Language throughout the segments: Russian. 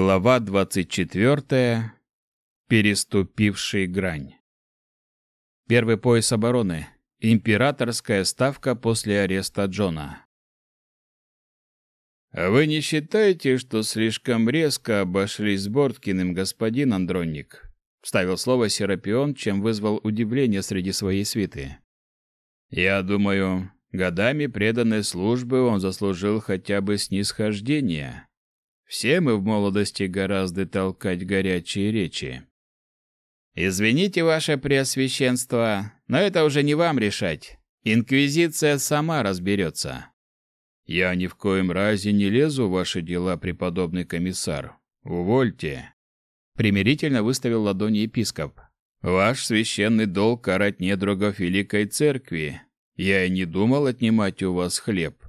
Глава 24. Переступивший грань. Первый пояс обороны. Императорская ставка после ареста Джона. «А вы не считаете, что слишком резко обошлись с Борткиным, господин Андронник?» Вставил слово Серапион, чем вызвал удивление среди своей свиты. «Я думаю, годами преданной службы он заслужил хотя бы снисхождение» Все мы в молодости гораздо толкать горячие речи. Извините, ваше преосвященство, но это уже не вам решать. Инквизиция сама разберется. Я ни в коем разе не лезу в ваши дела, преподобный комиссар. Увольте. Примирительно выставил ладони епископ. Ваш священный долг карать недругов великой церкви. Я и не думал отнимать у вас хлеб.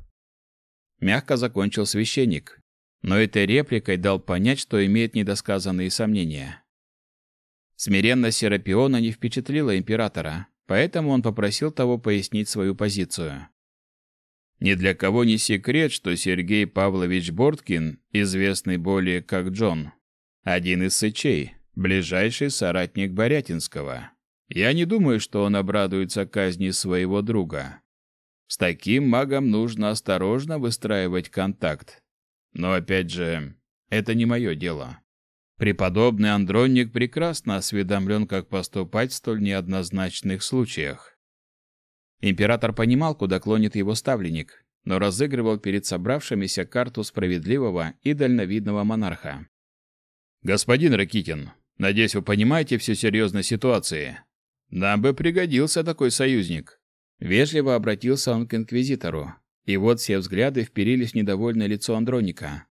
Мягко закончил священник но этой репликой дал понять, что имеет недосказанные сомнения. Смиренность Серапиона не впечатлила императора, поэтому он попросил того пояснить свою позицию. Ни для кого не секрет, что Сергей Павлович Борткин, известный более как Джон, один из сычей, ближайший соратник Борятинского. Я не думаю, что он обрадуется казни своего друга. С таким магом нужно осторожно выстраивать контакт, но опять же, это не мое дело. Преподобный Андронник прекрасно осведомлен, как поступать в столь неоднозначных случаях. Император понимал, куда клонит его ставленник, но разыгрывал перед собравшимися карту справедливого и дальновидного монарха. «Господин Ракитин, надеюсь, вы понимаете всю серьезность ситуации. Нам бы пригодился такой союзник». Вежливо обратился он к инквизитору, и вот все взгляды вперились в недовольное лицо Андроника.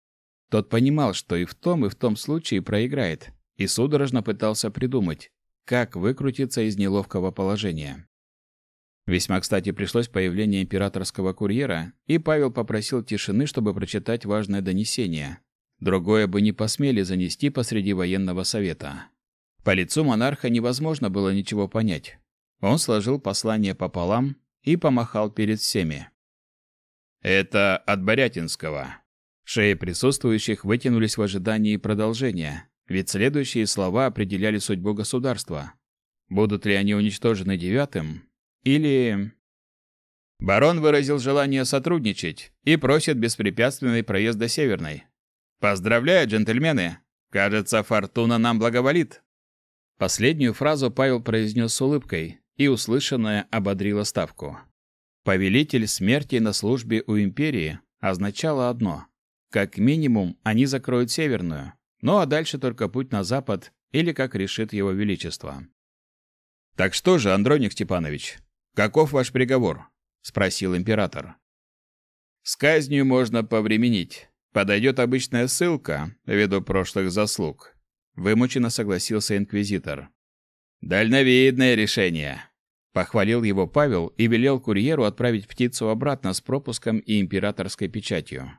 Тот понимал, что и в том, и в том случае проиграет, и судорожно пытался придумать, как выкрутиться из неловкого положения. Весьма кстати пришлось появление императорского курьера, и Павел попросил тишины, чтобы прочитать важное донесение. Другое бы не посмели занести посреди военного совета. По лицу монарха невозможно было ничего понять. Он сложил послание пополам и помахал перед всеми. Это от Борятинского. Шеи присутствующих вытянулись в ожидании продолжения, ведь следующие слова определяли судьбу государства. Будут ли они уничтожены девятым или Барон выразил желание сотрудничать и просит беспрепятственный проезд до Северной. Поздравляю, джентльмены. Кажется, фортуна нам благоволит. Последнюю фразу Павел произнес с улыбкой, и услышанное ободрило ставку. Повелитель смерти на службе у империи означало одно: как минимум они закроют северную, ну а дальше только путь на запад или как решит его величество. Так что же, Андроник Степанович, каков ваш приговор? спросил император. С казнью можно повременить. Подойдет обычная ссылка ввиду прошлых заслуг. Вымученно согласился инквизитор. Дальновидное решение. Похвалил его Павел и велел курьеру отправить птицу обратно с пропуском и императорской печатью.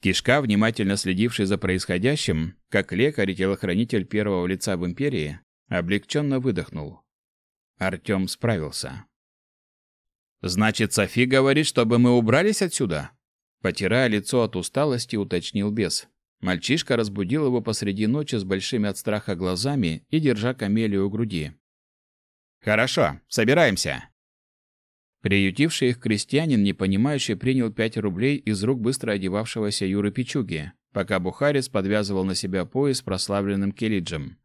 Кишка, внимательно следивший за происходящим, как лекарь и телохранитель первого лица в империи, облегченно выдохнул. Артем справился. «Значит, Софи говорит, чтобы мы убрались отсюда?» Потирая лицо от усталости, уточнил бес. Мальчишка разбудил его посреди ночи с большими от страха глазами и держа камелию у груди. Хорошо, собираемся. Приютивший их крестьянин, непонимающе принял пять рублей из рук быстро одевавшегося Юры Пичуги, пока Бухарец подвязывал на себя пояс прославленным Келиджем.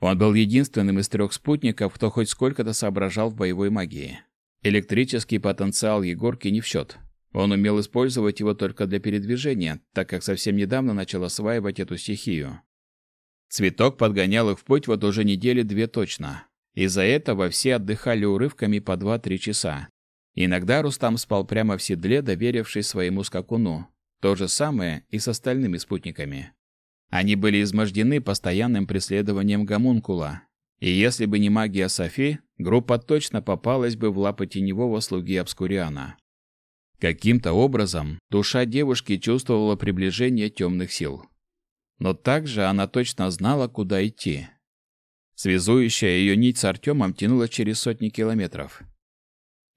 Он был единственным из трех спутников, кто хоть сколько-то соображал в боевой магии. Электрический потенциал Егорки не в счет. Он умел использовать его только для передвижения, так как совсем недавно начал осваивать эту стихию. Цветок подгонял их в путь вот уже недели две точно. Из-за этого все отдыхали урывками по 2-3 часа. Иногда Рустам спал прямо в седле, доверившись своему скакуну. То же самое и с остальными спутниками. Они были измождены постоянным преследованием гомункула. И если бы не магия Софи, группа точно попалась бы в лапы теневого слуги Обскуриана. Каким-то образом душа девушки чувствовала приближение темных сил. Но также она точно знала, куда идти. Связующая ее нить с Артемом тянула через сотни километров.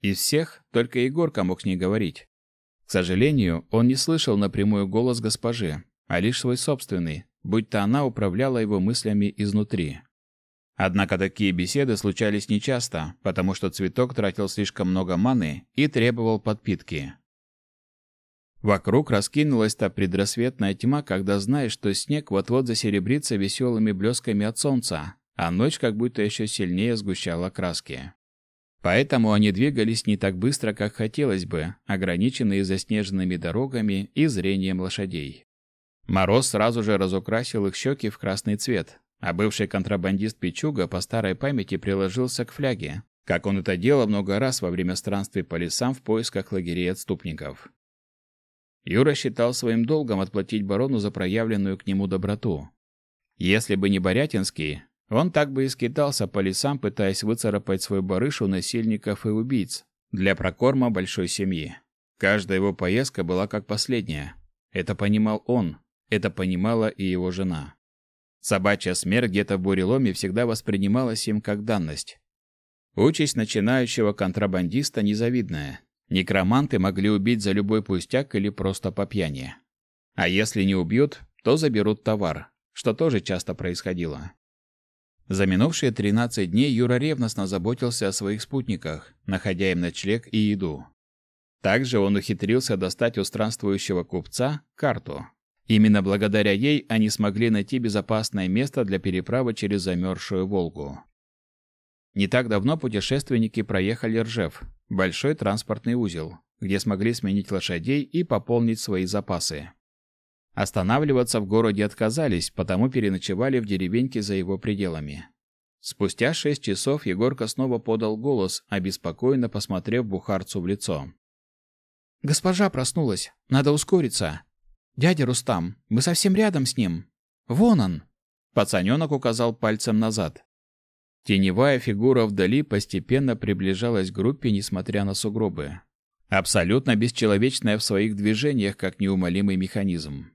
Из всех только Егорка мог с ней говорить. К сожалению, он не слышал напрямую голос госпожи, а лишь свой собственный, будто она управляла его мыслями изнутри. Однако такие беседы случались нечасто, потому что цветок тратил слишком много маны и требовал подпитки. Вокруг раскинулась та предрассветная тьма, когда знаешь, что снег вот-вот засеребрится веселыми блесками от солнца, а ночь как будто еще сильнее сгущала краски. Поэтому они двигались не так быстро, как хотелось бы, ограниченные заснеженными дорогами и зрением лошадей. Мороз сразу же разукрасил их щеки в красный цвет, а бывший контрабандист Пичуга по старой памяти приложился к фляге, как он это делал много раз во время странствий по лесам в поисках лагерей отступников. Юра считал своим долгом отплатить барону за проявленную к нему доброту. Если бы не Борятинский, он так бы и скитался по лесам, пытаясь выцарапать свой барыш у насильников и убийц для прокорма большой семьи. Каждая его поездка была как последняя. Это понимал он, это понимала и его жена. Собачья смерть где-то в буреломе всегда воспринималась им как данность. Участь начинающего контрабандиста незавидная. Некроманты могли убить за любой пустяк или просто по пьяни. А если не убьют, то заберут товар, что тоже часто происходило. За минувшие 13 дней Юра ревностно заботился о своих спутниках, находя им ночлег и еду. Также он ухитрился достать у странствующего купца карту, Именно благодаря ей они смогли найти безопасное место для переправы через замерзшую Волгу. Не так давно путешественники проехали Ржев, большой транспортный узел, где смогли сменить лошадей и пополнить свои запасы. Останавливаться в городе отказались, потому переночевали в деревеньке за его пределами. Спустя шесть часов Егорка снова подал голос, обеспокоенно посмотрев бухарцу в лицо. «Госпожа проснулась. Надо ускориться. «Дядя Рустам, мы совсем рядом с ним. Вон он!» Пацаненок указал пальцем назад. Теневая фигура вдали постепенно приближалась к группе, несмотря на сугробы. Абсолютно бесчеловечная в своих движениях, как неумолимый механизм.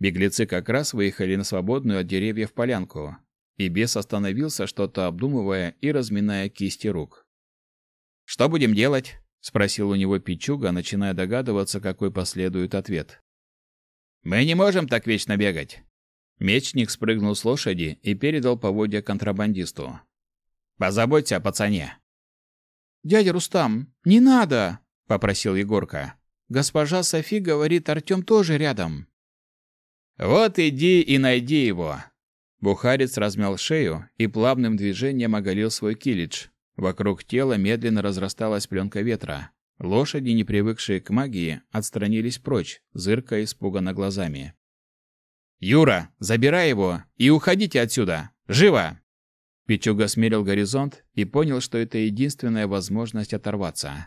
Беглецы как раз выехали на свободную от деревьев полянку, и бес остановился, что-то обдумывая и разминая кисти рук. «Что будем делать?» — спросил у него Пичуга, начиная догадываться, какой последует ответ. Мы не можем так вечно бегать. Мечник спрыгнул с лошади и передал поводья контрабандисту. Позаботься о пацане. Дядя Рустам, не надо, попросил Егорка. Госпожа Софи говорит, Артем тоже рядом. Вот иди и найди его. Бухарец размял шею и плавным движением оголил свой килидж. Вокруг тела медленно разрасталась пленка ветра. Лошади, не привыкшие к магии, отстранились прочь, зыркая испуганно глазами. «Юра, забирай его и уходите отсюда! Живо!» Пичуга смерил горизонт и понял, что это единственная возможность оторваться.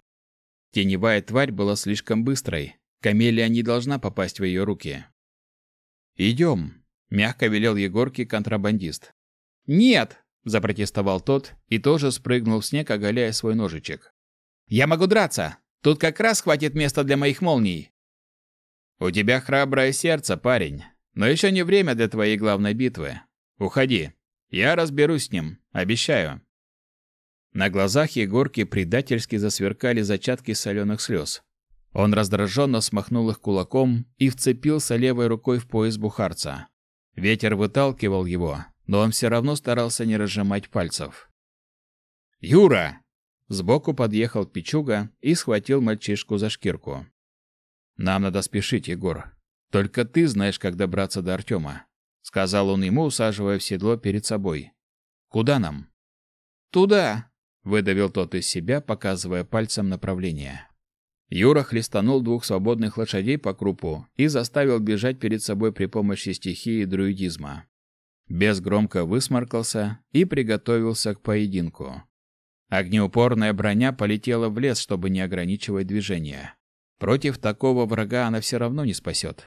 Теневая тварь была слишком быстрой. Камелия не должна попасть в ее руки. «Идем», — мягко велел Егорке контрабандист. «Нет!» — запротестовал тот и тоже спрыгнул в снег, оголяя свой ножичек. «Я могу драться! Тут как раз хватит места для моих молний. У тебя храброе сердце, парень, но еще не время для твоей главной битвы. Уходи. Я разберусь с ним, обещаю. На глазах Егорки предательски засверкали зачатки соленых слез. Он раздраженно смахнул их кулаком и вцепился левой рукой в пояс бухарца. Ветер выталкивал его, но он все равно старался не разжимать пальцев. «Юра!» Сбоку подъехал Пичуга и схватил мальчишку за шкирку. «Нам надо спешить, Егор. Только ты знаешь, как добраться до Артема», — сказал он ему, усаживая в седло перед собой. «Куда нам?» «Туда», — выдавил тот из себя, показывая пальцем направление. Юра хлестанул двух свободных лошадей по крупу и заставил бежать перед собой при помощи стихии друидизма. Бес громко высморкался и приготовился к поединку. Огнеупорная броня полетела в лес, чтобы не ограничивать движение. Против такого врага она все равно не спасет.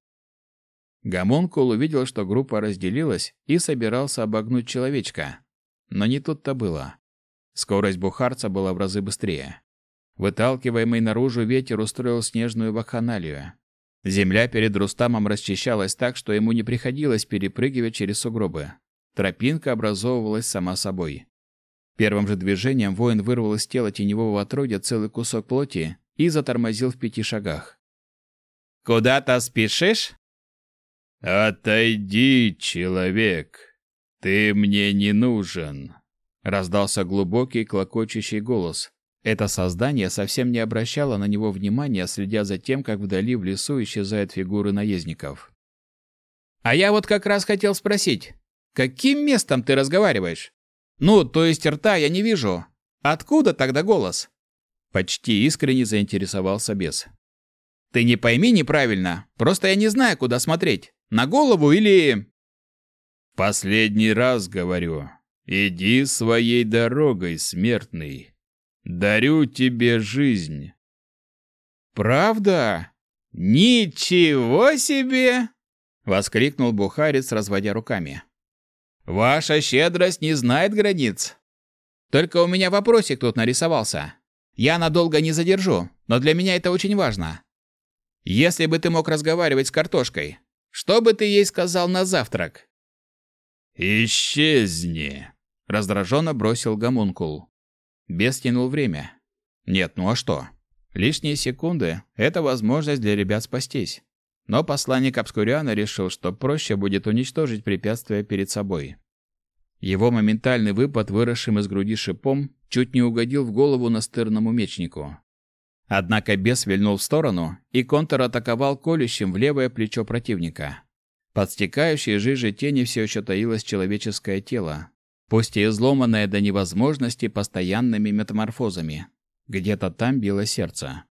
Гомункул увидел, что группа разделилась и собирался обогнуть человечка. Но не тут-то было. Скорость бухарца была в разы быстрее. Выталкиваемый наружу ветер устроил снежную вакханалию. Земля перед Рустамом расчищалась так, что ему не приходилось перепрыгивать через сугробы. Тропинка образовывалась сама собой. Первым же движением воин вырвал из тела теневого отродья целый кусок плоти и затормозил в пяти шагах. «Куда-то спешишь?» «Отойди, человек! Ты мне не нужен!» Раздался глубокий, клокочущий голос. Это создание совсем не обращало на него внимания, следя за тем, как вдали в лесу исчезают фигуры наездников. «А я вот как раз хотел спросить, каким местом ты разговариваешь? Ну, то есть рта я не вижу. Откуда тогда голос?» Почти искренне заинтересовался бес. «Ты не пойми неправильно, просто я не знаю, куда смотреть. На голову или...» «Последний раз говорю, иди своей дорогой, смертный. Дарю тебе жизнь. Правда? Ничего себе! воскликнул бухарец, разводя руками. Ваша щедрость не знает границ. Только у меня вопросик тут нарисовался. Я надолго не задержу, но для меня это очень важно. Если бы ты мог разговаривать с картошкой, что бы ты ей сказал на завтрак? Исчезни, раздраженно бросил гомункул. Бес тянул время. Нет, ну а что? Лишние секунды – это возможность для ребят спастись. Но посланник Обскуриана решил, что проще будет уничтожить препятствие перед собой. Его моментальный выпад, выросшим из груди шипом, чуть не угодил в голову настырному мечнику. Однако бес вильнул в сторону и контратаковал колющим в левое плечо противника. Под стекающей жижей тени все еще таилось человеческое тело, пусть и изломанное до невозможности постоянными метаморфозами. Где-то там било сердце.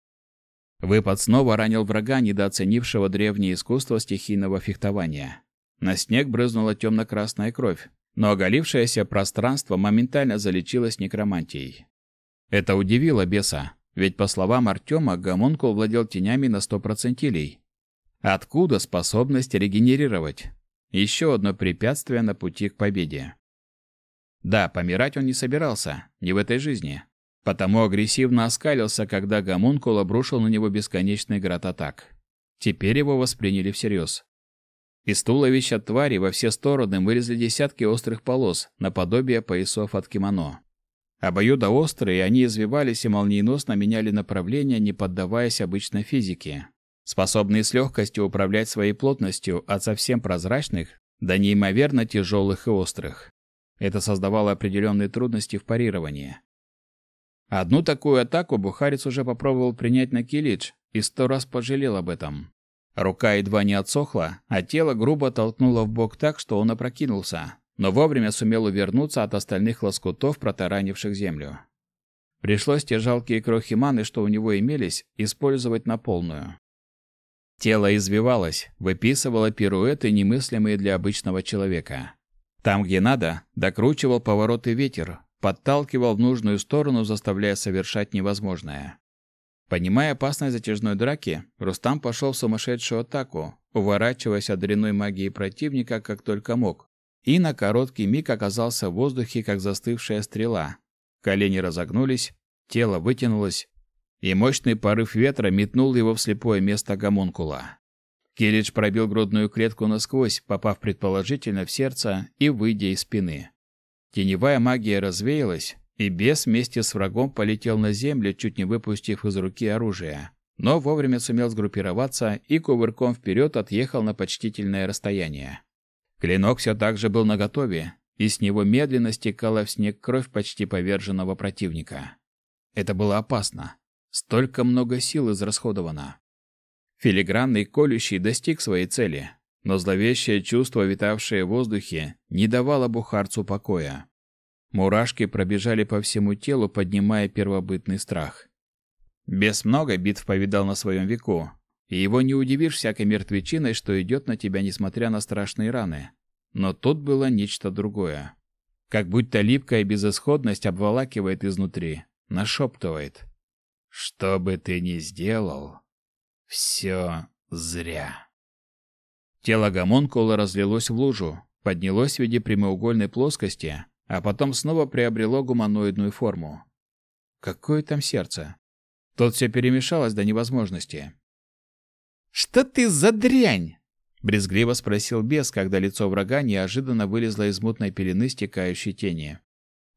Выпад снова ранил врага, недооценившего древнее искусство стихийного фехтования. На снег брызнула темно-красная кровь, но оголившееся пространство моментально залечилось некромантией. Это удивило беса, ведь, по словам Артема, гомункул владел тенями на сто процентилей. Откуда способность регенерировать? Еще одно препятствие на пути к победе. Да, помирать он не собирался, не в этой жизни. Потому агрессивно оскалился, когда гомункул обрушил на него бесконечный град атак. Теперь его восприняли всерьез. Из туловища твари во все стороны вылезли десятки острых полос, наподобие поясов от кимоно. Обоюдоострые, они извивались и молниеносно меняли направление, не поддаваясь обычной физике. Способные с легкостью управлять своей плотностью от совсем прозрачных до неимоверно тяжелых и острых. Это создавало определенные трудности в парировании. Одну такую атаку Бухарец уже попробовал принять на Килидж и сто раз пожалел об этом. Рука едва не отсохла, а тело грубо толкнуло в бок так, что он опрокинулся, но вовремя сумел увернуться от остальных лоскутов, протаранивших землю. Пришлось те жалкие крохи маны, что у него имелись, использовать на полную. Тело извивалось, выписывало пируэты, немыслимые для обычного человека. Там, где надо, докручивал повороты ветер, подталкивал в нужную сторону, заставляя совершать невозможное. Понимая опасность затяжной драки, Рустам пошел в сумасшедшую атаку, уворачиваясь от дрянной магии противника как только мог, и на короткий миг оказался в воздухе, как застывшая стрела. Колени разогнулись, тело вытянулось, и мощный порыв ветра метнул его в слепое место гомункула. Килич пробил грудную клетку насквозь, попав предположительно в сердце и выйдя из спины. Теневая магия развеялась, и бес вместе с врагом полетел на землю, чуть не выпустив из руки оружие. Но вовремя сумел сгруппироваться и кувырком вперед отъехал на почтительное расстояние. Клинок все так же был наготове, и с него медленно стекала в снег кровь почти поверженного противника. Это было опасно. Столько много сил израсходовано. Филигранный колющий достиг своей цели, но зловещее чувство, витавшее в воздухе, не давало бухарцу покоя. Мурашки пробежали по всему телу, поднимая первобытный страх. Без много битв повидал на своем веку, и его не удивишь всякой мертвечиной, что идет на тебя, несмотря на страшные раны. Но тут было нечто другое. Как будто липкая безысходность обволакивает изнутри, нашептывает. «Что бы ты ни сделал, все зря. Тело гомункула разлилось в лужу, поднялось в виде прямоугольной плоскости, а потом снова приобрело гуманоидную форму. Какое там сердце? Тут все перемешалось до невозможности. «Что ты за дрянь?» — брезгливо спросил бес, когда лицо врага неожиданно вылезло из мутной пелены стекающей тени.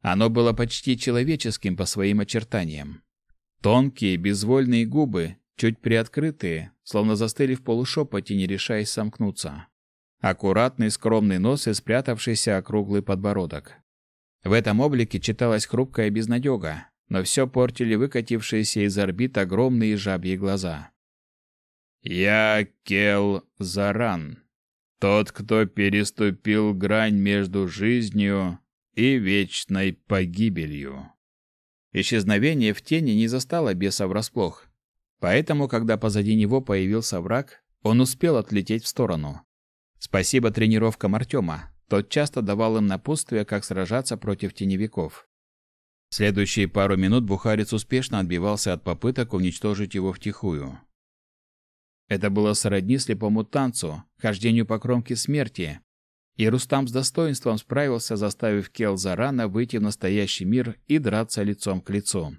Оно было почти человеческим по своим очертаниям. Тонкие, безвольные губы, чуть приоткрытые, словно застыли в полушепоте, не решаясь сомкнуться. аккуратный скромный нос и спрятавшийся округлый подбородок. В этом облике читалась хрупкая безнадега, но все портили выкатившиеся из орбит огромные жабьи глаза. «Я Кел Заран, тот, кто переступил грань между жизнью и вечной погибелью». Исчезновение в тени не застало беса врасплох, поэтому, когда позади него появился враг, он успел отлететь в сторону. Спасибо тренировкам Артема, тот часто давал им напутствие, как сражаться против теневиков. Следующие пару минут Бухарец успешно отбивался от попыток уничтожить его втихую. Это было сродни слепому танцу, хождению по кромке смерти, и Рустам с достоинством справился, заставив Келзарана выйти в настоящий мир и драться лицом к лицу.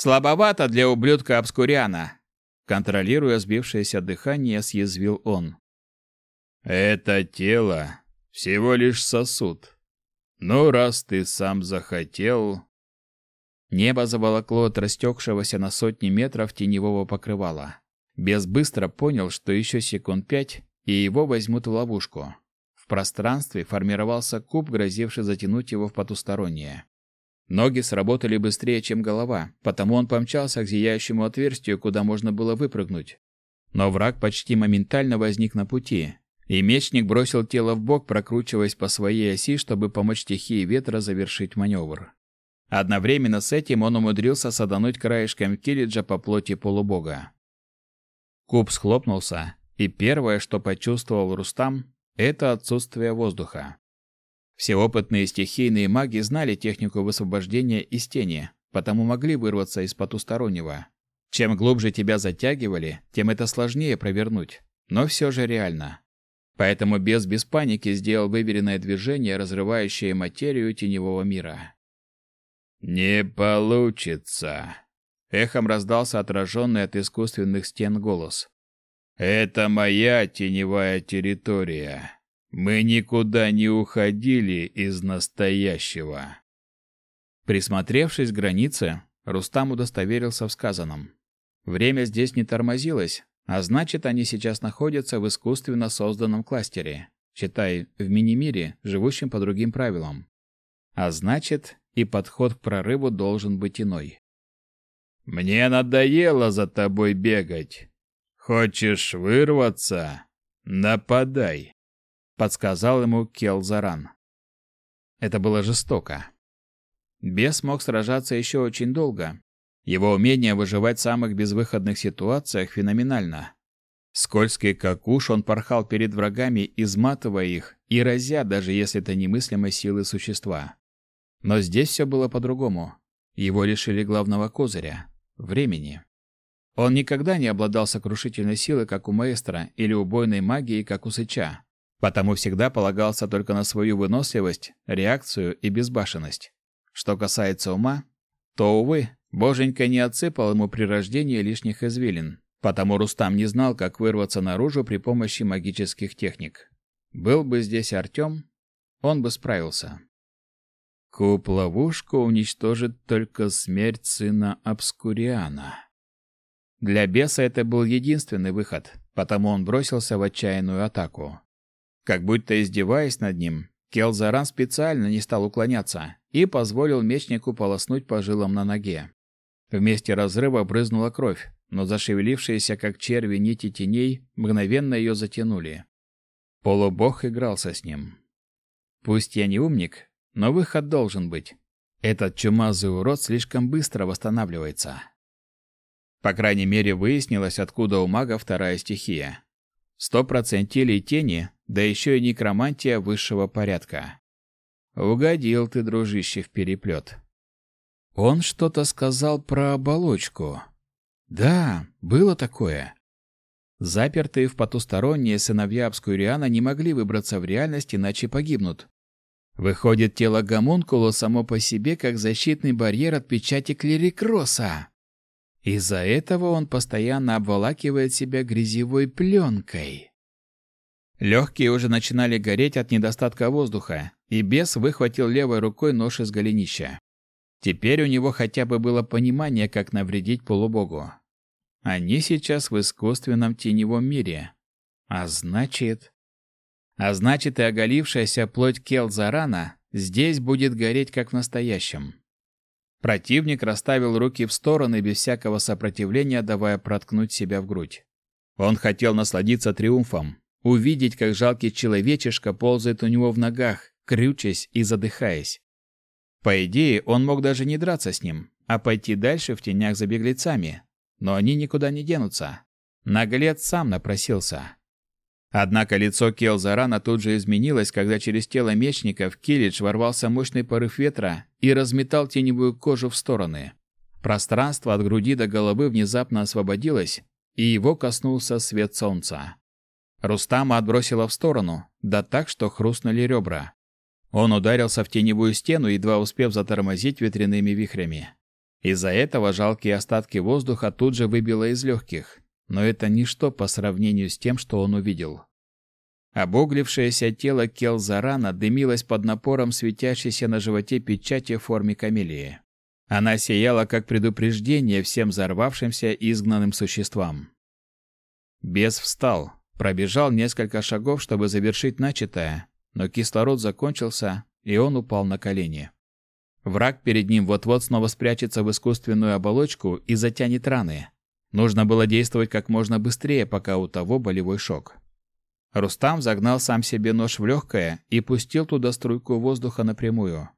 «Слабовато для ублюдка Обскуряна!» Контролируя сбившееся дыхание, съязвил он. «Это тело всего лишь сосуд. Но раз ты сам захотел...» Небо заволокло от растекшегося на сотни метров теневого покрывала. Бес быстро понял, что еще секунд пять, и его возьмут в ловушку. В пространстве формировался куб, грозивший затянуть его в потустороннее. Ноги сработали быстрее, чем голова, потому он помчался к зияющему отверстию, куда можно было выпрыгнуть. Но враг почти моментально возник на пути, и мечник бросил тело в бок, прокручиваясь по своей оси, чтобы помочь стихии ветра завершить маневр. Одновременно с этим он умудрился садануть краешком килиджа по плоти полубога. Куб схлопнулся, и первое, что почувствовал Рустам, это отсутствие воздуха. Все опытные стихийные маги знали технику высвобождения из тени, потому могли вырваться из потустороннего. Чем глубже тебя затягивали, тем это сложнее провернуть, но все же реально. Поэтому без без паники сделал выверенное движение, разрывающее материю теневого мира. «Не получится!» Эхом раздался отраженный от искусственных стен голос. «Это моя теневая территория. Мы никуда не уходили из настоящего». Присмотревшись к границе, Рустам удостоверился в сказанном. Время здесь не тормозилось, а значит, они сейчас находятся в искусственно созданном кластере, считай, в мини-мире, живущем по другим правилам. А значит, и подход к прорыву должен быть иной. Мне надоело за тобой бегать. Хочешь вырваться? Нападай, подсказал ему Келзаран. Это было жестоко. Бес мог сражаться еще очень долго, его умение выживать в самых безвыходных ситуациях феноменально. Скользкий как уж он порхал перед врагами, изматывая их и разя, даже если это немыслимой силы существа. Но здесь все было по-другому. Его лишили главного козыря — времени. Он никогда не обладал сокрушительной силой, как у маэстро, или убойной магией, как у сыча, потому всегда полагался только на свою выносливость, реакцию и безбашенность. Что касается ума, то, увы, Боженька не отсыпал ему при рождении лишних извилин, потому Рустам не знал, как вырваться наружу при помощи магических техник. Был бы здесь Артем, он бы справился. Куб-ловушку уничтожит только смерть сына Обскуриана. Для беса это был единственный выход, потому он бросился в отчаянную атаку. Как будто издеваясь над ним, Келзаран специально не стал уклоняться и позволил мечнику полоснуть по жилам на ноге. В месте разрыва брызнула кровь, но зашевелившиеся, как черви, нити теней мгновенно ее затянули. Полубог игрался с ним. Пусть я не умник, но выход должен быть. Этот чумазый урод слишком быстро восстанавливается. По крайней мере, выяснилось, откуда у мага вторая стихия. Сто процентилей тени, да еще и некромантия высшего порядка. Угодил ты, дружище, в переплет. Он что-то сказал про оболочку. Да, было такое. Запертые в потусторонние сыновья Обскуриана не могли выбраться в реальность, иначе погибнут. Выходит, тело гомункула само по себе как защитный барьер от печати клерикроса. Из-за этого он постоянно обволакивает себя грязевой пленкой. Легкие уже начинали гореть от недостатка воздуха, и бес выхватил левой рукой нож из голенища. Теперь у него хотя бы было понимание, как навредить полубогу. Они сейчас в искусственном теневом мире. А значит... А значит, и оголившаяся плоть Келзарана здесь будет гореть, как в настоящем. Противник расставил руки в стороны без всякого сопротивления, давая проткнуть себя в грудь. Он хотел насладиться триумфом, увидеть, как жалкий человечишка ползает у него в ногах, крючась и задыхаясь. По идее, он мог даже не драться с ним, а пойти дальше в тенях за беглецами. Но они никуда не денутся. Наглец сам напросился. Однако лицо Келзарана тут же изменилось, когда через тело мечника в Килидж ворвался мощный порыв ветра и разметал теневую кожу в стороны. Пространство от груди до головы внезапно освободилось, и его коснулся свет солнца. Рустама отбросило в сторону, да так, что хрустнули ребра. Он ударился в теневую стену, едва успев затормозить ветряными вихрями. Из-за этого жалкие остатки воздуха тут же выбило из легких, но это ничто по сравнению с тем, что он увидел. Обуглившееся тело Келзарана дымилось под напором светящейся на животе печати в форме камелии. Она сияла как предупреждение всем взорвавшимся и изгнанным существам. Бес встал, пробежал несколько шагов, чтобы завершить начатое, но кислород закончился, и он упал на колени. Враг перед ним вот-вот снова спрячется в искусственную оболочку и затянет раны. Нужно было действовать как можно быстрее, пока у того болевой шок. Рустам загнал сам себе нож в легкое и пустил туда струйку воздуха напрямую.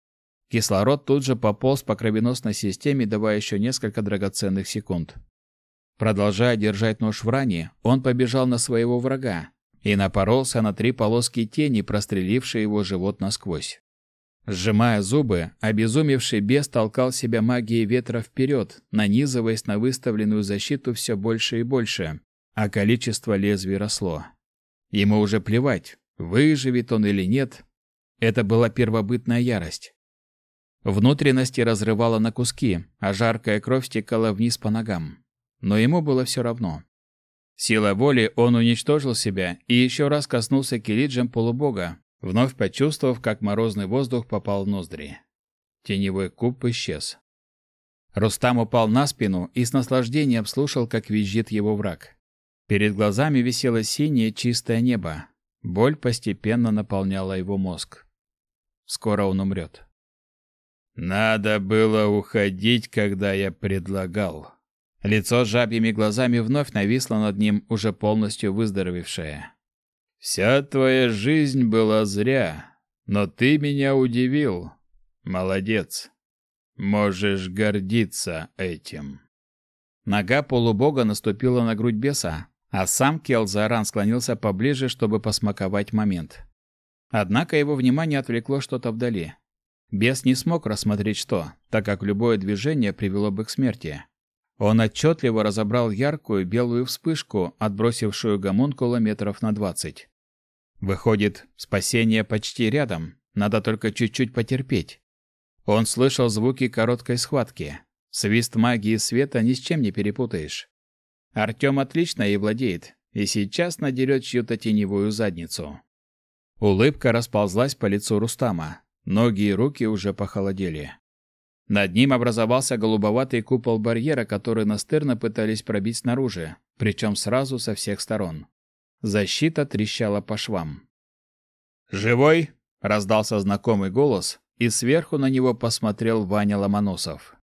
Кислород тут же пополз по кровеносной системе, давая еще несколько драгоценных секунд. Продолжая держать нож в ране, он побежал на своего врага и напоролся на три полоски тени, прострелившие его живот насквозь. Сжимая зубы, обезумевший бес толкал себя магией ветра вперед, нанизываясь на выставленную защиту все больше и больше, а количество лезвий росло. Ему уже плевать, выживет он или нет. Это была первобытная ярость. Внутренности разрывало на куски, а жаркая кровь стекала вниз по ногам. Но ему было все равно. Сила воли он уничтожил себя и еще раз коснулся килиджем полубога, вновь почувствовав, как морозный воздух попал в ноздри. Теневой куб исчез. Рустам упал на спину и с наслаждением слушал, как визжит его враг. Перед глазами висело синее чистое небо. Боль постепенно наполняла его мозг. Скоро он умрет. «Надо было уходить, когда я предлагал». Лицо с жабьими глазами вновь нависло над ним, уже полностью выздоровевшее. Вся твоя жизнь была зря, но ты меня удивил. Молодец. Можешь гордиться этим. Нога полубога наступила на грудь беса, а сам Келзаран склонился поближе, чтобы посмаковать момент. Однако его внимание отвлекло что-то вдали. Бес не смог рассмотреть что, так как любое движение привело бы к смерти. Он отчетливо разобрал яркую белую вспышку, отбросившую гомункула метров на двадцать. Выходит, спасение почти рядом, надо только чуть-чуть потерпеть. Он слышал звуки короткой схватки. Свист магии света ни с чем не перепутаешь. Артём отлично ей владеет, и сейчас надерет чью-то теневую задницу. Улыбка расползлась по лицу Рустама. Ноги и руки уже похолодели. Над ним образовался голубоватый купол барьера, который настырно пытались пробить снаружи, причем сразу со всех сторон. Защита трещала по швам. «Живой?» — раздался знакомый голос, и сверху на него посмотрел Ваня Ломоносов.